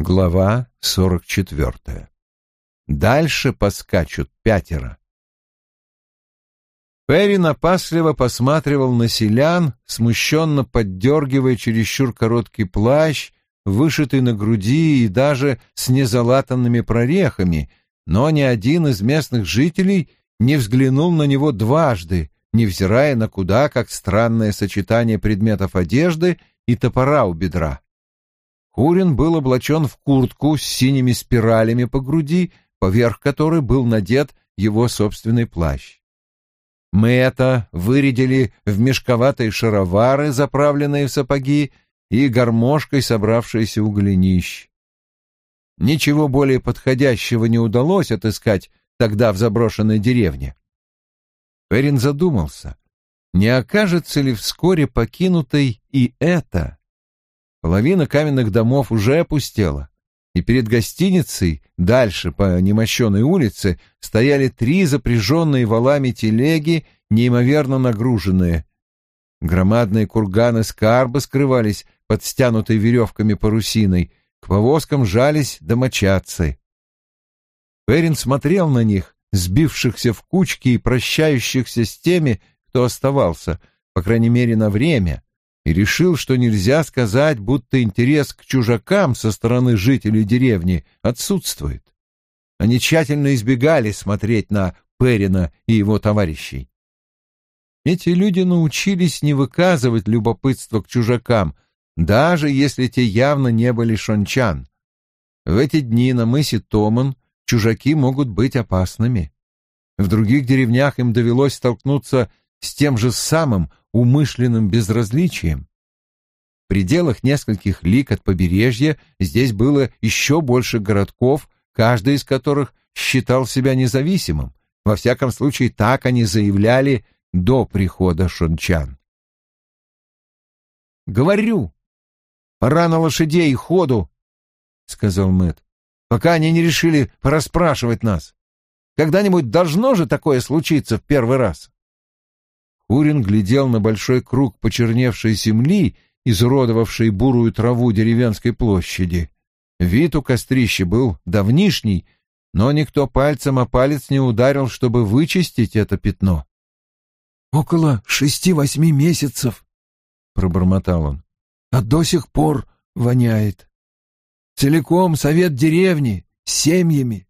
Глава сорок четвертая. Дальше поскачут пятеро. Перри напасливо посматривал на селян, смущенно поддергивая чересчур короткий плащ, вышитый на груди и даже с незалатанными прорехами, но ни один из местных жителей не взглянул на него дважды, невзирая на куда как странное сочетание предметов одежды и топора у бедра. Курин был облачен в куртку с синими спиралями по груди, поверх которой был надет его собственный плащ. Мы это вырядили в мешковатые шаровары, заправленные в сапоги, и гармошкой собравшиеся у голенищ. Ничего более подходящего не удалось отыскать тогда в заброшенной деревне. Перин задумался, не окажется ли вскоре покинутой и это. Половина каменных домов уже опустела, и перед гостиницей, дальше по немощенной улице, стояли три запряженные валами телеги, неимоверно нагруженные. Громадные курганы скарба скрывались под стянутой веревками парусиной, к повозкам жались домочадцы. Перин смотрел на них, сбившихся в кучки и прощающихся с теми, кто оставался, по крайней мере, на время, и решил, что нельзя сказать, будто интерес к чужакам со стороны жителей деревни отсутствует. Они тщательно избегали смотреть на Перина и его товарищей. Эти люди научились не выказывать любопытство к чужакам, даже если те явно не были шончан. В эти дни на мысе Томан чужаки могут быть опасными. В других деревнях им довелось столкнуться с тем же самым умышленным безразличием. В пределах нескольких лик от побережья здесь было еще больше городков, каждый из которых считал себя независимым. Во всяком случае, так они заявляли до прихода шончан. «Говорю, пора на лошадей ходу», — сказал Мэт, «пока они не решили порасспрашивать нас». Когда-нибудь должно же такое случиться в первый раз. Курин глядел на большой круг почерневшей земли, изуродовавшей бурую траву деревенской площади. Вид у кострища был давнишний, но никто пальцем о палец не ударил, чтобы вычистить это пятно. «Около шести-восьми месяцев», — пробормотал он, — «а до сих пор воняет. Целиком совет деревни, с семьями,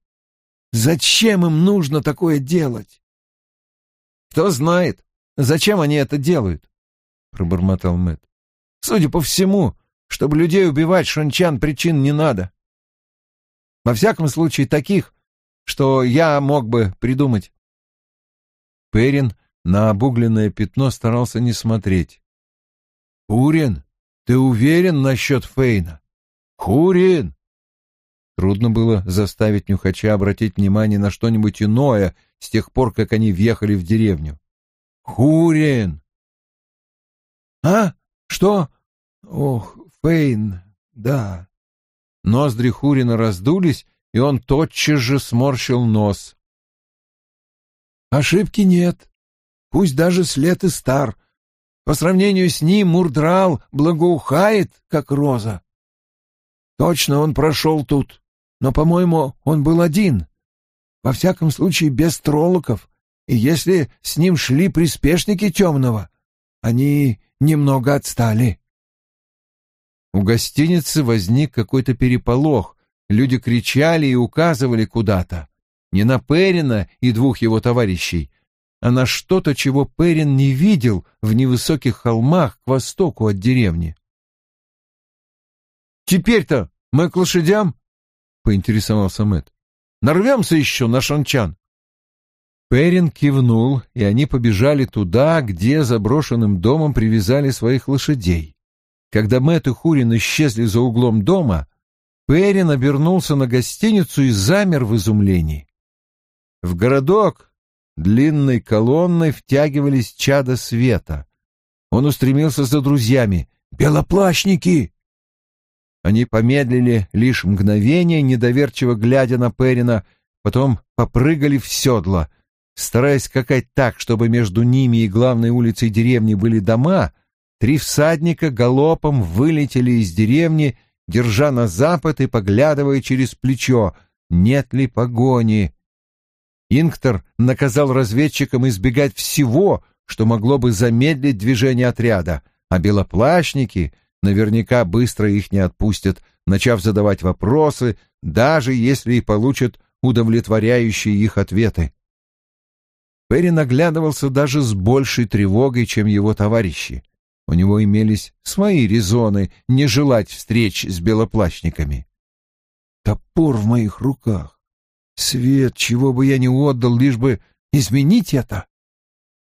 Зачем им нужно такое делать? Кто знает, зачем они это делают? пробормотал Мэт. Судя по всему, чтобы людей убивать шончан причин не надо. Во всяком случае, таких, что я мог бы придумать. Перин на обугленное пятно старался не смотреть. «Хурин, ты уверен насчет Фейна?» «Хурин, Трудно было заставить нюхача обратить внимание на что-нибудь иное с тех пор, как они въехали в деревню. «Хурин!» «А? Что? Ох, Фейн, да». Ноздри Хурина раздулись, и он тотчас же сморщил нос. «Ошибки нет. Пусть даже след и стар. По сравнению с ним Мурдрал благоухает, как роза. Точно он прошел тут но, по-моему, он был один. Во всяком случае, без троллоков. И если с ним шли приспешники темного, они немного отстали. У гостиницы возник какой-то переполох. Люди кричали и указывали куда-то. Не на Перина и двух его товарищей, а на что-то, чего Перин не видел в невысоких холмах к востоку от деревни. «Теперь-то мы к лошадям?» поинтересовался Мэт. Нарвемся еще на шанчан. Перин кивнул, и они побежали туда, где заброшенным домом привязали своих лошадей. Когда Мэт и Хурин исчезли за углом дома, Перин обернулся на гостиницу и замер в изумлении. В городок длинной колонной втягивались чада света. Он устремился за друзьями. «Белоплащники!» Они помедлили лишь мгновение, недоверчиво глядя на Перина, потом попрыгали в седло. Стараясь скакать так, чтобы между ними и главной улицей деревни были дома, три всадника галопом вылетели из деревни держа на запад и поглядывая через плечо, нет ли погони. Инктор наказал разведчикам избегать всего, что могло бы замедлить движение отряда, а белоплащники наверняка быстро их не отпустят, начав задавать вопросы, даже если и получат удовлетворяющие их ответы. Перри наглядывался даже с большей тревогой, чем его товарищи. У него имелись свои резоны не желать встреч с белоплащниками. «Топор в моих руках! Свет, чего бы я не отдал, лишь бы изменить это!»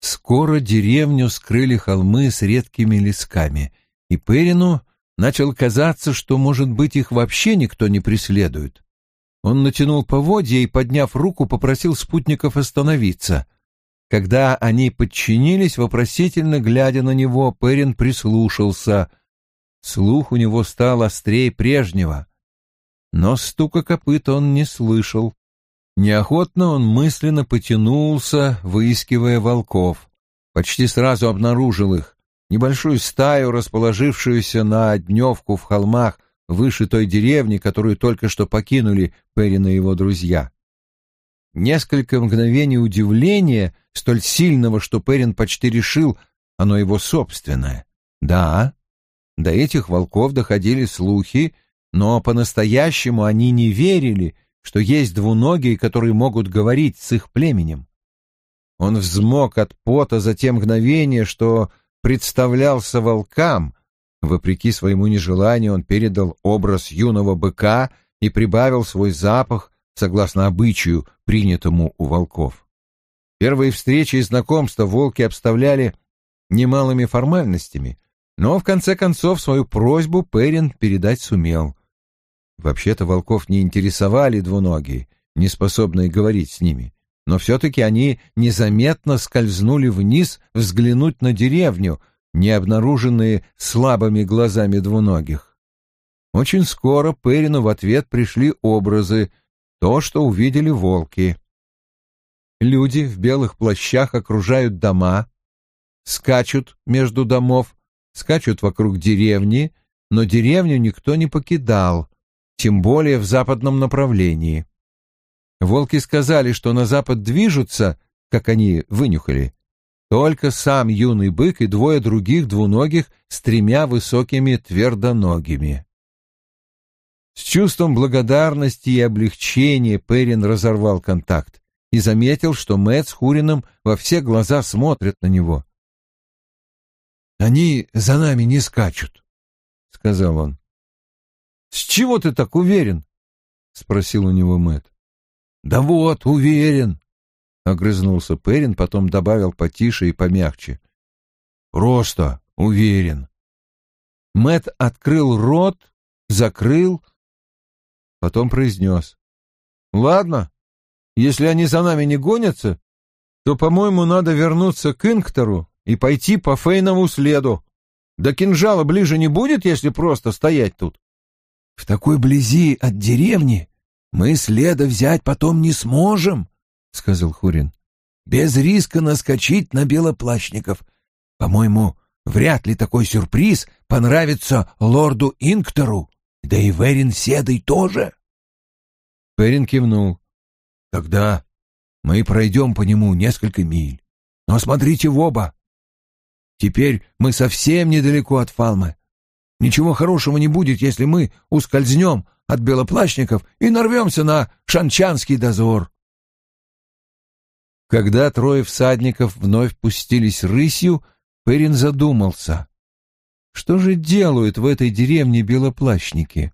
Скоро деревню скрыли холмы с редкими лесками, и Перину начал казаться, что, может быть, их вообще никто не преследует. Он натянул поводья и, подняв руку, попросил спутников остановиться. Когда они подчинились, вопросительно глядя на него, Перин прислушался. Слух у него стал острее прежнего. Но стука копыт он не слышал. Неохотно он мысленно потянулся, выискивая волков. Почти сразу обнаружил их. Небольшую стаю, расположившуюся на дневку в холмах выше той деревни, которую только что покинули Перин и его друзья. Несколько мгновений удивления, столь сильного, что Перин почти решил, оно его собственное. Да, до этих волков доходили слухи, но по-настоящему они не верили, что есть двуногие, которые могут говорить с их племенем. Он взмок от пота за те мгновения, что представлялся волкам. Вопреки своему нежеланию он передал образ юного быка и прибавил свой запах, согласно обычаю, принятому у волков. Первые встречи и знакомства волки обставляли немалыми формальностями, но в конце концов свою просьбу Перин передать сумел. Вообще-то волков не интересовали двуногие, не способные говорить с ними, но все-таки они незаметно скользнули вниз взглянуть на деревню, не обнаруженные слабыми глазами двуногих. Очень скоро Перину в ответ пришли образы, то, что увидели волки. Люди в белых плащах окружают дома, скачут между домов, скачут вокруг деревни, но деревню никто не покидал, тем более в западном направлении. Волки сказали, что на запад движутся, как они вынюхали, только сам юный бык и двое других двуногих с тремя высокими твердоногими. С чувством благодарности и облегчения Перин разорвал контакт и заметил, что Мэтт с Хурином во все глаза смотрят на него. «Они за нами не скачут», — сказал он. «С чего ты так уверен?» — спросил у него Мэт. «Да вот, уверен», — огрызнулся Перин, потом добавил потише и помягче. «Просто уверен». Мэт открыл рот, закрыл, потом произнес. «Ладно, если они за нами не гонятся, то, по-моему, надо вернуться к Инктору и пойти по Фейнову следу. До кинжала ближе не будет, если просто стоять тут?» В такой близи от деревни мы следа взять потом не сможем, — сказал Хурин. Без риска наскочить на белоплащников. По-моему, вряд ли такой сюрприз понравится лорду Инктору, да и Верин Седой тоже. Перин кивнул. Тогда мы пройдем по нему несколько миль. Но смотрите в оба. Теперь мы совсем недалеко от Фалмы. Ничего хорошего не будет, если мы ускользнем от белоплащников и нарвемся на шанчанский дозор. Когда трое всадников вновь пустились рысью, Перин задумался. Что же делают в этой деревне белоплащники?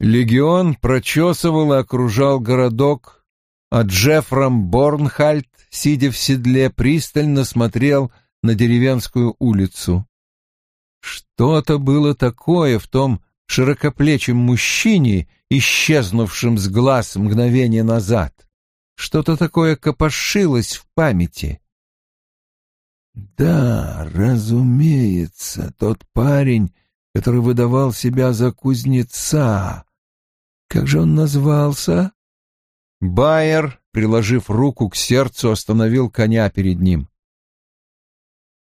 Легион прочесывал и окружал городок, а Джеффром Борнхальд, сидя в седле, пристально смотрел на деревенскую улицу. Что-то было такое в том широкоплечем мужчине, исчезнувшем с глаз мгновение назад. Что-то такое копошилось в памяти. Да, разумеется, тот парень, который выдавал себя за кузнеца. Как же он назвался? Байер, приложив руку к сердцу, остановил коня перед ним.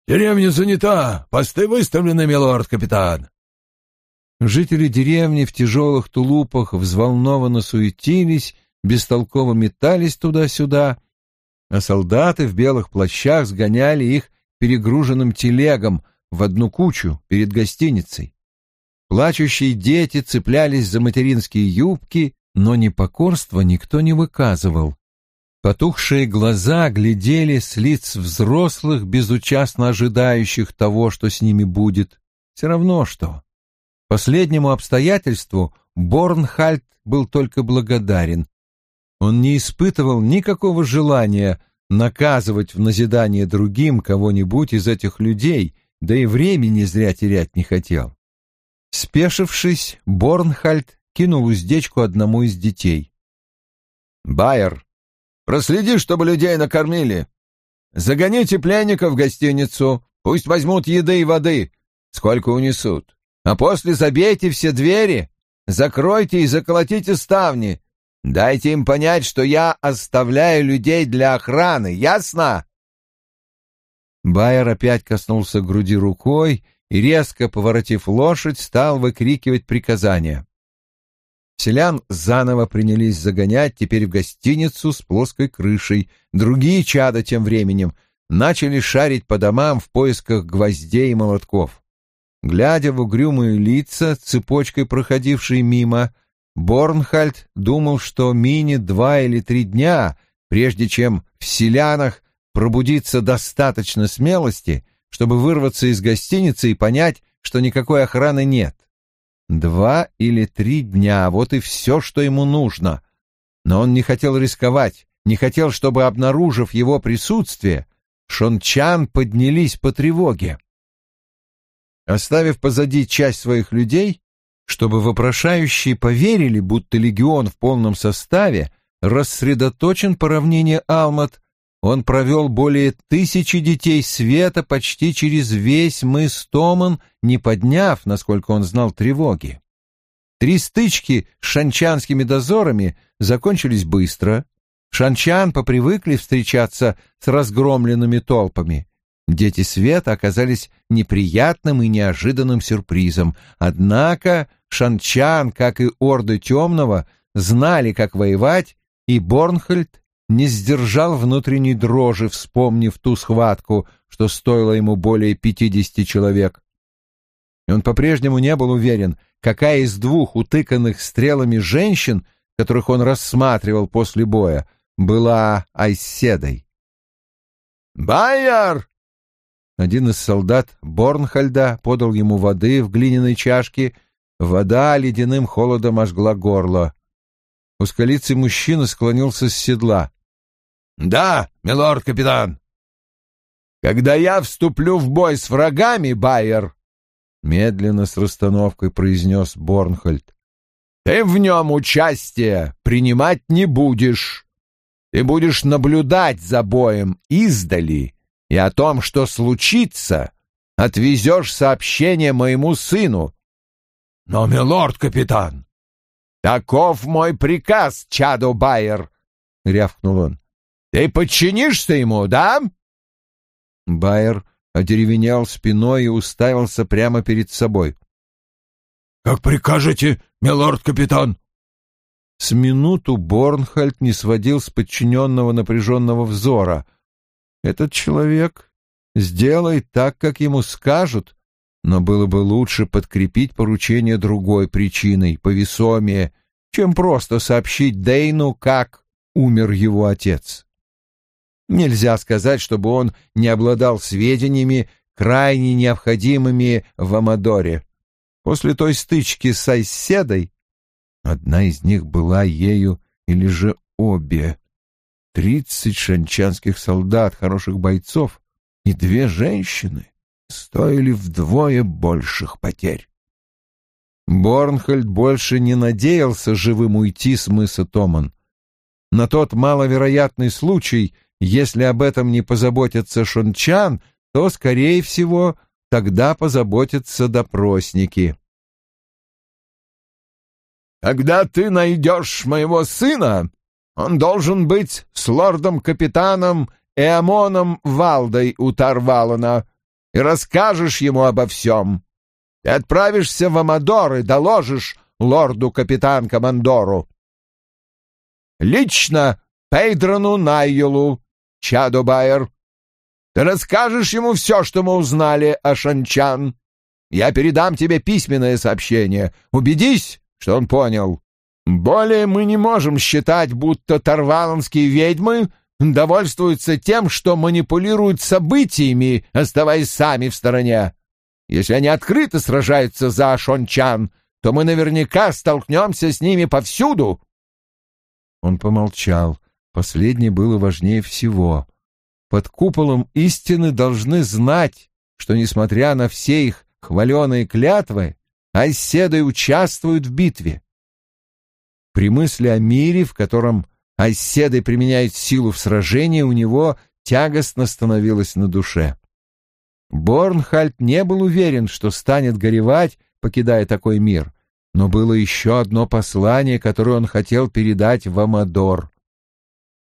Деревня занята, посты выставлены, милорд-капитан. Жители деревни в тяжелых тулупах взволнованно суетились, бестолково метались туда-сюда, а солдаты в белых плащах сгоняли их перегруженным телегам в одну кучу перед гостиницей. Плачущие дети цеплялись за материнские юбки, но непокорства никто не выказывал. Потухшие глаза глядели с лиц взрослых, безучастно ожидающих того, что с ними будет. Все равно что. Последнему обстоятельству Борнхальд был только благодарен. Он не испытывал никакого желания наказывать в назидание другим кого-нибудь из этих людей, да и времени зря терять не хотел. Спешившись, Борнхальд кинул уздечку одному из детей. «Байер, проследи, чтобы людей накормили. Загоните пленников в гостиницу, пусть возьмут еды и воды, сколько унесут. А после забейте все двери, закройте и заколотите ставни, Дайте им понять, что я оставляю людей для охраны, ясно?» Байер опять коснулся груди рукой и, резко поворотив лошадь, стал выкрикивать приказания. Селян заново принялись загонять теперь в гостиницу с плоской крышей. Другие чада тем временем начали шарить по домам в поисках гвоздей и молотков. Глядя в угрюмые лица, цепочкой проходившие мимо, Борнхальд думал, что минит два или три дня, прежде чем в селянах пробудится достаточно смелости, чтобы вырваться из гостиницы и понять, что никакой охраны нет. Два или три дня — вот и все, что ему нужно. Но он не хотел рисковать, не хотел, чтобы, обнаружив его присутствие, шончан поднялись по тревоге. Оставив позади часть своих людей, чтобы вопрошающие поверили, будто легион в полном составе рассредоточен по равнине Алмат, он провел более тысячи детей света почти через весь мыс Томан, не подняв, насколько он знал, тревоги. Три стычки с шанчанскими дозорами закончились быстро. Шанчан попривыкли встречаться с разгромленными толпами. Дети света оказались неприятным и неожиданным сюрпризом. Однако Шанчан, как и Орды Темного, знали, как воевать, и Борнхольд не сдержал внутренней дрожи, вспомнив ту схватку, что стоило ему более пятидесяти человек. И он по-прежнему не был уверен, какая из двух утыканных стрелами женщин, которых он рассматривал после боя, была Айседой. «Байер!» Один из солдат Борнхальда подал ему воды в глиняной чашке. Вода ледяным холодом ожгла горло. Узколицый мужчина склонился с седла. «Да, милорд-капитан!» «Когда я вступлю в бой с врагами, Байер!» Медленно с расстановкой произнес Борнхальд. «Ты в нем участие принимать не будешь. Ты будешь наблюдать за боем издали и о том, что случится, отвезешь сообщение моему сыну. Но, милорд-капитан, таков мой приказ, Чадо Байер, — рявкнул он. Ты подчинишься ему, да? Байер одеревенел спиной и уставился прямо перед собой. — Как прикажете, милорд-капитан? С минуту Борнхальд не сводил с подчиненного напряженного взора — этот человек сделает так, как ему скажут, но было бы лучше подкрепить поручение другой причиной, повесомее, чем просто сообщить Дейну, как умер его отец. Нельзя сказать, чтобы он не обладал сведениями, крайне необходимыми в Амадоре. После той стычки с Айседой одна из них была ею или же обе. Тридцать шанчанских солдат, хороших бойцов и две женщины стоили вдвое больших потерь. Борнхольд больше не надеялся живым уйти с мыса Томан. На тот маловероятный случай, если об этом не позаботятся шончан, то, скорее всего, тогда позаботятся допросники. «Когда ты найдешь моего сына, он должен быть с лордом-капитаном Эамоном Валдой у Тарвалана, и расскажешь ему обо всем. Ты отправишься в Амадор и доложишь лорду-капитан-командору. Лично Пейдрону Найелу, Чадо Байер. Ты расскажешь ему все, что мы узнали о Шанчан. Я передам тебе письменное сообщение. Убедись, что он понял. Более мы не можем считать, будто тарваланские ведьмы довольствуются тем, что манипулируют событиями, оставаясь сами в стороне. Если они открыто сражаются за Шончан, то мы наверняка столкнемся с ними повсюду. Он помолчал. Последнее было важнее всего. Под куполом истины должны знать, что, несмотря на все их хваленые клятвы, айседы участвуют в битве. При мысли о мире, в котором айседы применяют силу в сражении, у него тягостно становилось на душе. Борнхальд не был уверен, что станет горевать, покидая такой мир, но было еще одно послание, которое он хотел передать в Амадор.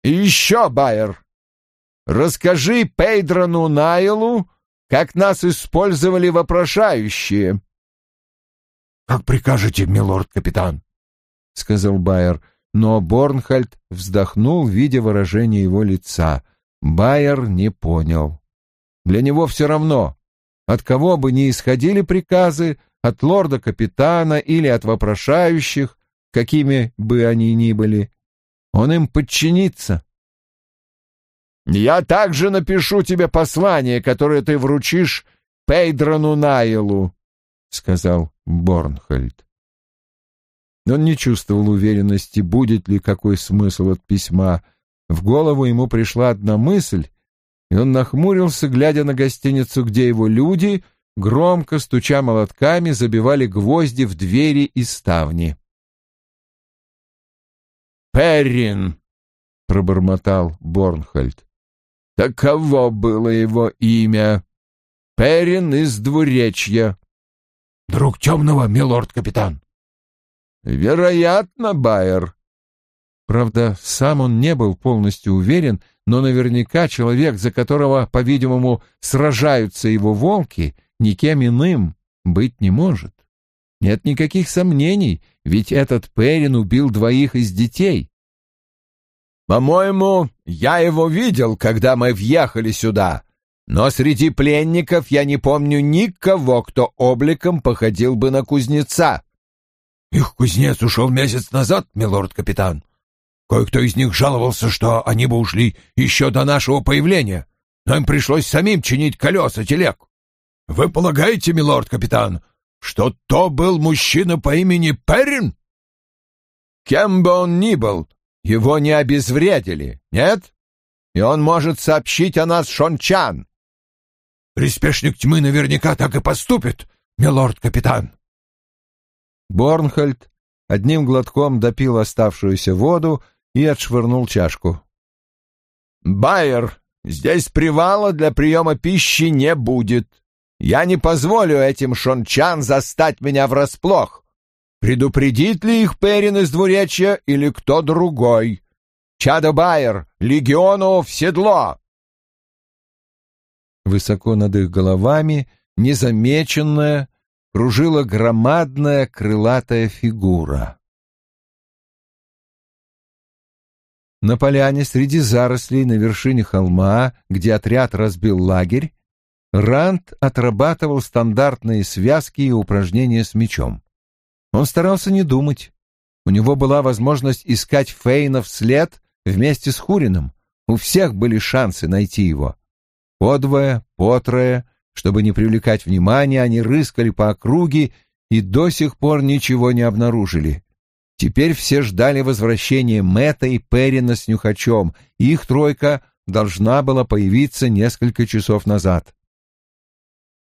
«И еще, Байер, расскажи Пейдрону Найлу, как нас использовали вопрошающие». «Как прикажете, милорд-капитан», — сказал Байер, но Борнхальд вздохнул, видя выражение его лица. Байер не понял. Для него все равно, от кого бы ни исходили приказы, от лорда-капитана или от вопрошающих, какими бы они ни были, он им подчинится. «Я также напишу тебе послание, которое ты вручишь Пейдрону Найлу», — сказал Борнхольд. Он не чувствовал уверенности, будет ли какой смысл от письма. В голову ему пришла одна мысль, и он нахмурился, глядя на гостиницу, где его люди, громко стуча молотками, забивали гвозди в двери и ставни. «Перрин!» — пробормотал Борнхольд. «Таково было его имя. Перрин из двуречья». «Друг темного, милорд-капитан». «Вероятно, Байер». Правда, сам он не был полностью уверен, но наверняка человек, за которого, по-видимому, сражаются его волки, никем иным быть не может. Нет никаких сомнений, ведь этот Перин убил двоих из детей. «По-моему, я его видел, когда мы въехали сюда, но среди пленников я не помню никого, кто обликом походил бы на кузнеца». «Их кузнец ушел месяц назад, милорд-капитан», Кое-кто из них жаловался, что они бы ушли еще до нашего появления, но им пришлось самим чинить колеса телег. Вы полагаете, милорд-капитан, что то был мужчина по имени Перрин? Кем бы он ни был, его не обезвредили, нет? И он может сообщить о нас Шончан. Приспешник тьмы наверняка так и поступит, милорд-капитан. Борнхольд одним глотком допил оставшуюся воду и отшвырнул чашку. «Байер, здесь привала для приема пищи не будет. Я не позволю этим шончан застать меня врасплох. Предупредит ли их Перин из двуречья или кто другой? Чадо Байер, легиону в седло!» Высоко над их головами, незамеченная, кружила громадная крылатая фигура. На поляне среди зарослей на вершине холма, где отряд разбил лагерь, Ранд отрабатывал стандартные связки и упражнения с мечом. Он старался не думать. У него была возможность искать Фейна вслед вместе с Хурином. У всех были шансы найти его. Подвое, потрое, чтобы не привлекать внимания, они рыскали по округе и до сих пор ничего не обнаружили. Теперь все ждали возвращения Мэтта и Перрина с Нюхачом, и их тройка должна была появиться несколько часов назад.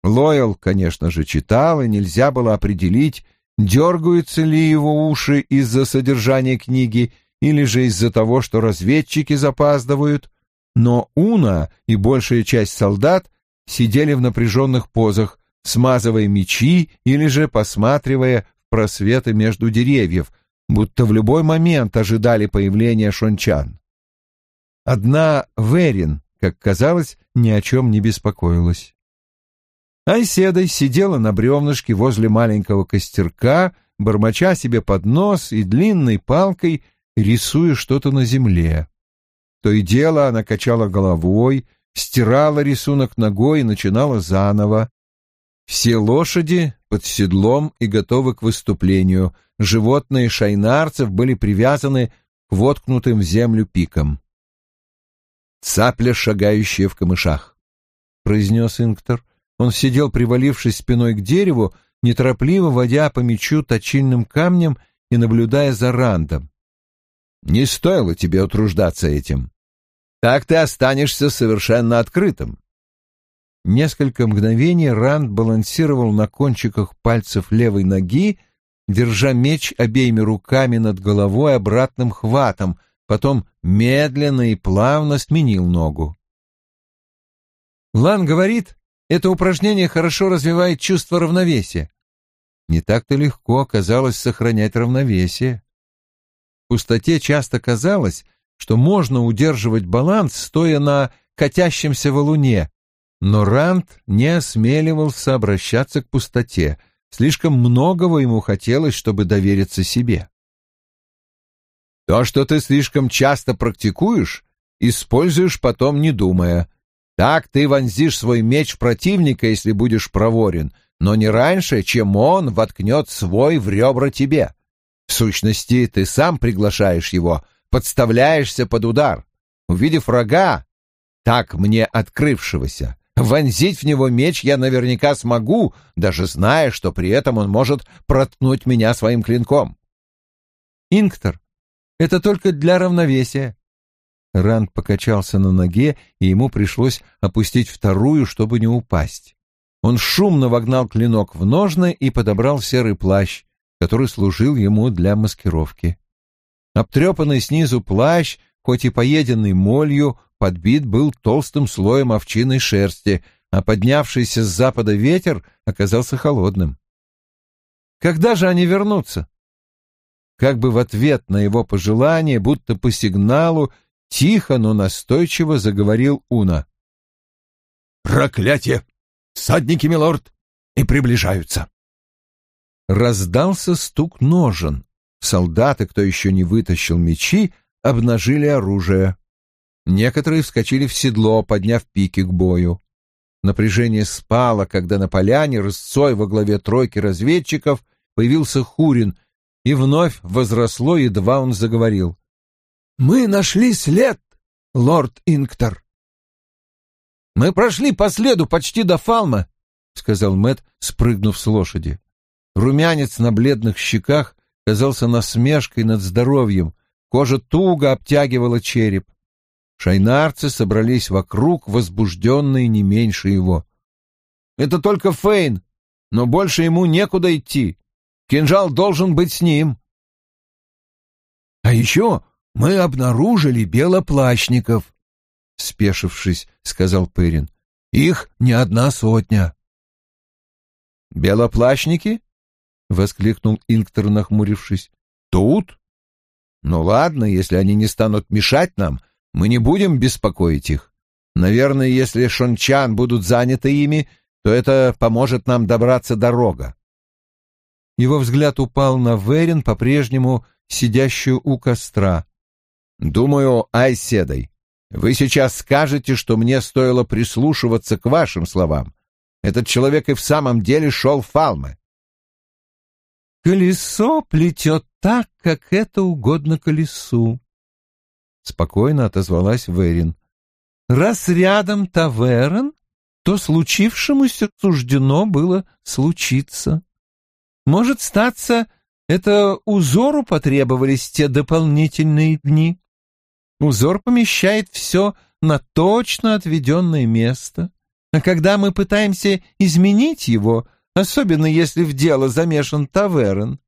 Лойл, конечно же, читал, и нельзя было определить, дергаются ли его уши из-за содержания книги или же из-за того, что разведчики запаздывают, но Уна и большая часть солдат сидели в напряженных позах, смазывая мечи или же посматривая в просветы между деревьев, будто в любой момент ожидали появления шончан. Одна Верин, как казалось, ни о чем не беспокоилась. Айседой сидела на бревнышке возле маленького костерка, бормоча себе под нос и длинной палкой рисуя что-то на земле. То и дело она качала головой, стирала рисунок ногой и начинала заново. Все лошади под седлом и готовы к выступлению. Животные шайнарцев были привязаны к воткнутым в землю пикам. «Цапля, шагающая в камышах», — произнес Инктор. Он сидел, привалившись спиной к дереву, неторопливо водя по мечу точильным камнем и наблюдая за Рандом. «Не стоило тебе утруждаться этим. Так ты останешься совершенно открытым». Несколько мгновений Ранд балансировал на кончиках пальцев левой ноги, держа меч обеими руками над головой обратным хватом, потом медленно и плавно сменил ногу. Лан говорит, это упражнение хорошо развивает чувство равновесия. Не так-то легко оказалось сохранять равновесие. В пустоте часто казалось, что можно удерживать баланс, стоя на катящемся валуне, но Ранд не осмеливался обращаться к пустоте. Слишком многого ему хотелось, чтобы довериться себе. То, что ты слишком часто практикуешь, используешь потом не думая. Так ты вонзишь свой меч в противника, если будешь проворен, но не раньше, чем он воткнет свой в ребра тебе. В сущности, ты сам приглашаешь его, подставляешься под удар. Увидев врага, так мне открывшегося, вонзить в него меч я наверняка смогу, даже зная, что при этом он может проткнуть меня своим клинком. Инктор, это только для равновесия. Ранд покачался на ноге, и ему пришлось опустить вторую, чтобы не упасть. Он шумно вогнал клинок в ножны и подобрал серый плащ, который служил ему для маскировки. Обтрепанный снизу плащ, хоть и поеденный молью, подбит был толстым слоем овчиной шерсти, а поднявшийся с запада ветер оказался холодным. «Когда же они вернутся?» Как бы в ответ на его пожелание, будто по сигналу, тихо, но настойчиво заговорил Уна. «Проклятие! Садники, милорд, и приближаются!» Раздался стук ножен. Солдаты, кто еще не вытащил мечи, обнажили оружие. Некоторые вскочили в седло, подняв пики к бою. Напряжение спало, когда на поляне рысцой во главе тройки разведчиков появился Хурин, и вновь возросло, едва он заговорил. «Мы нашли след, лорд Инктор». «Мы прошли по следу почти до Фалма», — сказал Мэт, спрыгнув с лошади. Румянец на бледных щеках казался насмешкой над здоровьем, кожа туго обтягивала череп. Шайнарцы собрались вокруг, возбужденные не меньше его. «Это только Фейн, но больше ему некуда идти. Кинжал должен быть с ним». «А еще мы обнаружили белоплащников», — спешившись, сказал Пырин. «Их не одна сотня». «Белоплащники?» — воскликнул Инктор, нахмурившись. «Тут? Ну ладно, если они не станут мешать нам, мы не будем беспокоить их. Наверное, если шончан будут заняты ими, то это поможет нам добраться до рога». Его взгляд упал на Верин, по-прежнему сидящую у костра. «Думаю, Айседой, вы сейчас скажете, что мне стоило прислушиваться к вашим словам. Этот человек и в самом деле шел в Фалме. Колесо плетет так, как это угодно колесу. Спокойно отозвалась Верин. Раз рядом таверн, то случившемуся суждено было случиться. Может статься, это узору потребовались те дополнительные дни. Узор помещает все на точно отведенное место, а когда мы пытаемся изменить его — особенно если в дело замешан таверн,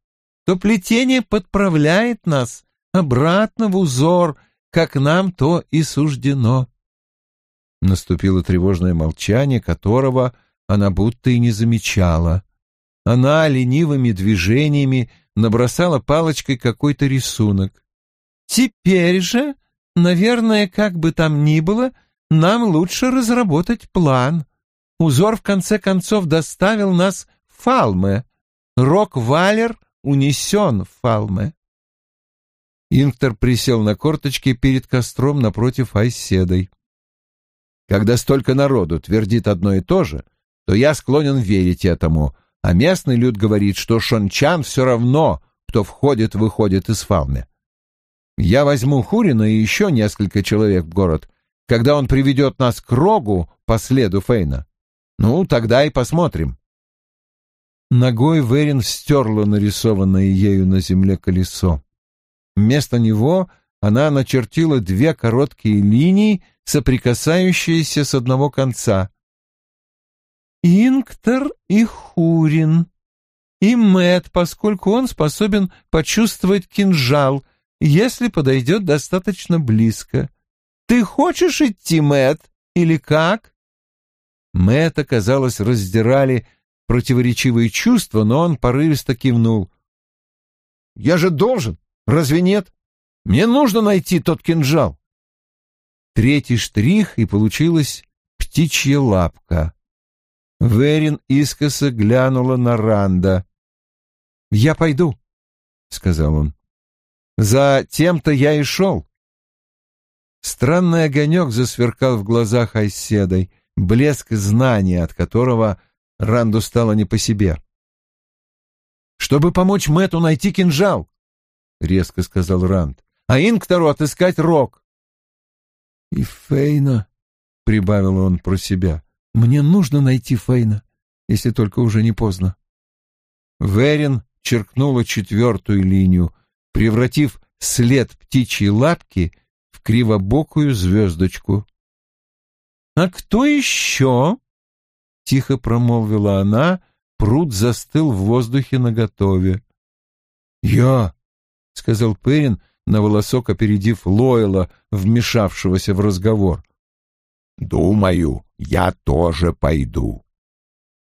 то плетение подправляет нас обратно в узор, как нам то и суждено. Наступило тревожное молчание, которого она будто и не замечала. Она ленивыми движениями набросала палочкой какой-то рисунок. «Теперь же, наверное, как бы там ни было, нам лучше разработать план. узор в конце концов доставил нас в Фалме. Рок-валер унесен в Фалме. Инктор присел на корточки перед костром напротив Айседой. Когда столько народу твердит одно и то же, то я склонен верить этому, а местный люд говорит, что Шончан все равно, кто входит-выходит из Фалме. Я возьму Хурина и еще несколько человек в город, когда он приведет нас к Рогу по следу Фейна. Ну, тогда и посмотрим. Ногой Верин стерла нарисованное ею на земле колесо. Вместо него она начертила две короткие линии, соприкасающиеся с одного конца. Инктор и Хурин. И Мэт, поскольку он способен почувствовать кинжал, если подойдет достаточно близко. Ты хочешь идти, Мэт, или как? Мэтта, казалось, раздирали противоречивые чувства, но он порывисто кивнул. «Я же должен, разве нет? Мне нужно найти тот кинжал». Третий штрих, и получилась птичья лапка. Верин искоса глянула на Ранда. «Я пойду», — сказал он. «За тем-то я и шел». Странный огонек засверкал в глазах Айседой, блеск знания, от которого Ранду стало не по себе. «Чтобы помочь Мэту найти кинжал», — резко сказал Ранд, — «а Инктору отыскать рог». «И Фейна», — прибавил он про себя, мне нужно найти Фейна, если только уже не поздно. Верин черкнула четвертую линию, превратив след птичьей лапки в кривобокую звездочку. «А кто еще?» — тихо промолвила она, пруд застыл в воздухе наготове. «Я», — сказал Перин, на волосок опередив Лойла, вмешавшегося в разговор. Думаю, я тоже пойду.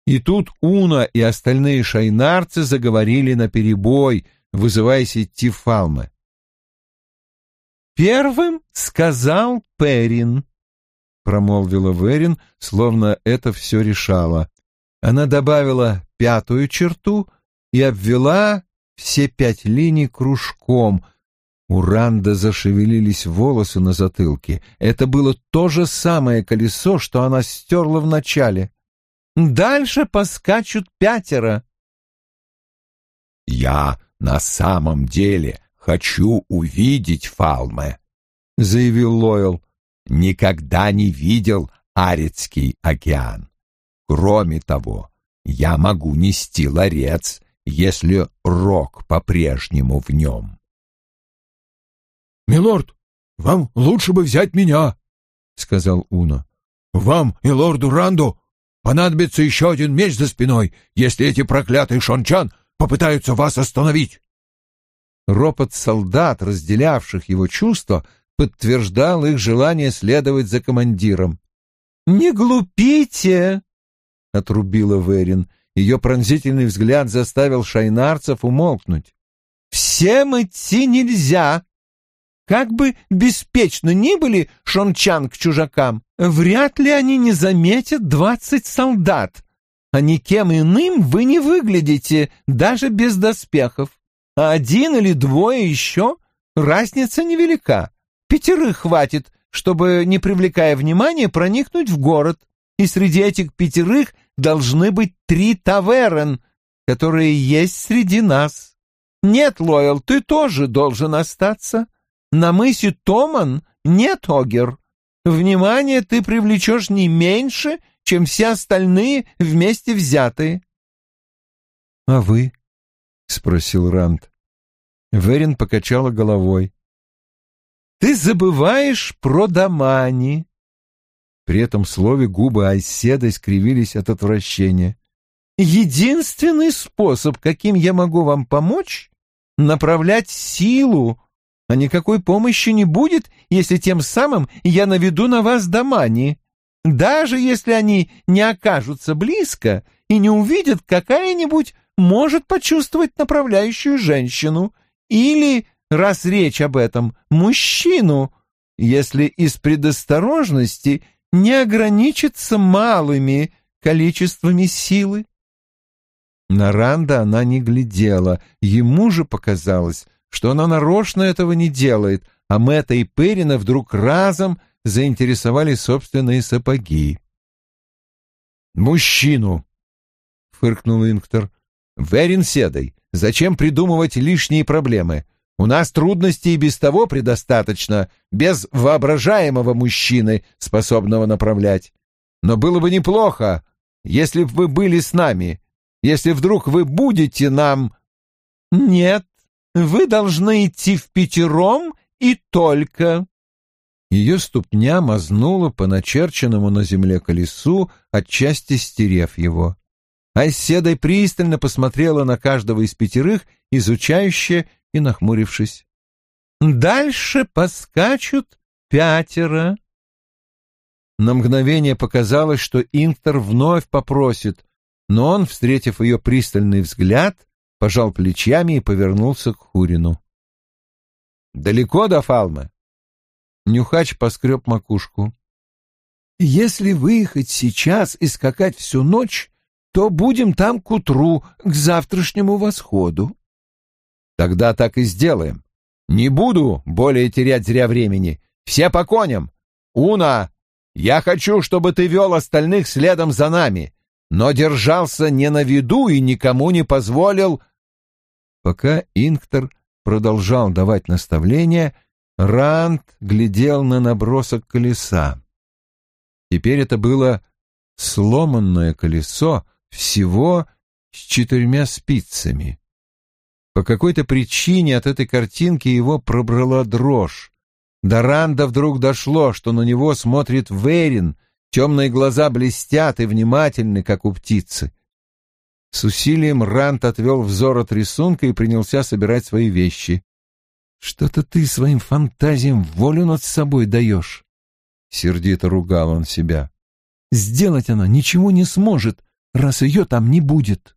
И тут Уна и остальные шайнарцы заговорили наперебой, вызываясь идти в Фалме. «Первым сказал Перин», — промолвила Верин, словно это все решало. Она добавила пятую черту и обвела все пять линий кружком, у Ранда зашевелились волосы на затылке. Это было то же самое колесо, что она стерла вначале. Дальше поскачут пятеро. «Я на самом деле хочу увидеть Фалме», — заявил Лойл. «Никогда не видел Арецкий океан. Кроме того, я могу нести ларец, если рок по-прежнему в нем». «Милорд, вам лучше бы взять меня», — сказал Уна. «Вам и лорду Ранду понадобится еще один меч за спиной, если эти проклятые шончан попытаются вас остановить». Ропот солдат, разделявших его чувства, подтверждал их желание следовать за командиром. «Не глупите!» — отрубила Верин. Ее пронзительный взгляд заставил шайнарцев умолкнуть. «Всем идти нельзя!» Как бы беспечно ни были шончан к чужакам, вряд ли они не заметят двадцать солдат. А никем иным вы не выглядите, даже без доспехов. А один или двое еще разница невелика. Пятерых хватит, чтобы, не привлекая внимания, проникнуть в город. И среди этих пятерых должны быть три таверн, которые есть среди нас. Нет, Лойл, ты тоже должен остаться. На мысе Томан нет огер. Внимание ты привлечешь не меньше, чем все остальные вместе взятые. — А вы? — спросил Ранд. Верин покачала головой. — Ты забываешь про Дамани. При этом слове губы Айседа искривились от отвращения. «Единственный способ, каким я могу вам помочь, — направлять силу а никакой помощи не будет, если тем самым я наведу на вас домани. Даже если они не окажутся близко и не увидят, какая-нибудь может почувствовать направляющую женщину. Или, раз речь об этом, мужчину, если из предосторожности не ограничится малыми, количествами силы. На Ранда она не глядела, ему же показалось, что она нарочно этого не делает, а Мэтта и Перина вдруг разом заинтересовали собственные сапоги. «Мужчину!» — фыркнул Инктор. «Верин седой, зачем придумывать лишние проблемы? У нас трудностей и без того предостаточно, без воображаемого мужчины, способного направлять. Но было бы неплохо, если бы вы были с нами, если вдруг вы будете нам...» «Нет, вы должны идти в пятером и только...» Ее ступня мазнула по начерченному на земле колесу, отчасти стерев его. Айседой пристально посмотрела на каждого из пятерых, изучающе и нахмурившись. «Дальше поскачут пятеро». На мгновение показалось, что Инктор вновь попросит, но он, встретив ее пристальный взгляд, пожал плечами и повернулся к Хурину. «Далеко до Фалмы?» Нюхач поскреб макушку. «Если выехать сейчас и скакать всю ночь, то будем там к утру, к завтрашнему восходу». «Тогда так и сделаем. Не буду более терять зря времени. Все по коням. Уна, я хочу, чтобы ты вел остальных следом за нами, но держался не на виду и никому не позволил...» Пока Инктор продолжал давать наставления, Ранд глядел на набросок колеса. Теперь это было сломанное колесо всего с четырьмя спицами. По какой-то причине от этой картинки его пробрала дрожь. До Ранда вдруг дошло, что на него смотрит Верин, темные глаза блестят и внимательны, как у птицы. С усилием Ранд отвел взор от рисунка и принялся собирать свои вещи. Что-то ты своим фантазиям волю над собой даешь. Сердито ругал он себя. Сделать она ничего не сможет, раз ее там не будет.